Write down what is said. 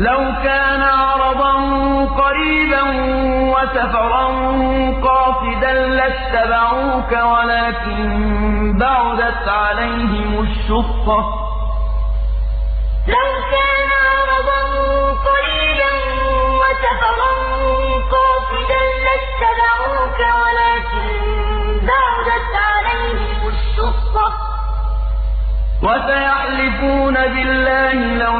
لَوْ كَانَ عَرَضًا قَرِيبًا وَسَفَرًا قَاصِدًا لَّاتَّبَعُوكَ وَلَٰكِن بَعُدَتْ عَلَيْهِمُ الشُّقَّةُ ۚ. لَوْ كَانَ عَرَضًا قَرِيبًا وَسَفَرًا قَاصِدًا لَّاتَّبَعُوكَ وَلَٰكِن بَعُدَتْ عَلَيْهِمُ الشُّقَّةُ ۚ. وَسَيَحْلِفُونَ بِاللَّهِ